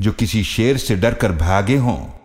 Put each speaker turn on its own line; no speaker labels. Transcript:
जो किसी शेर से डर कर भागे हों।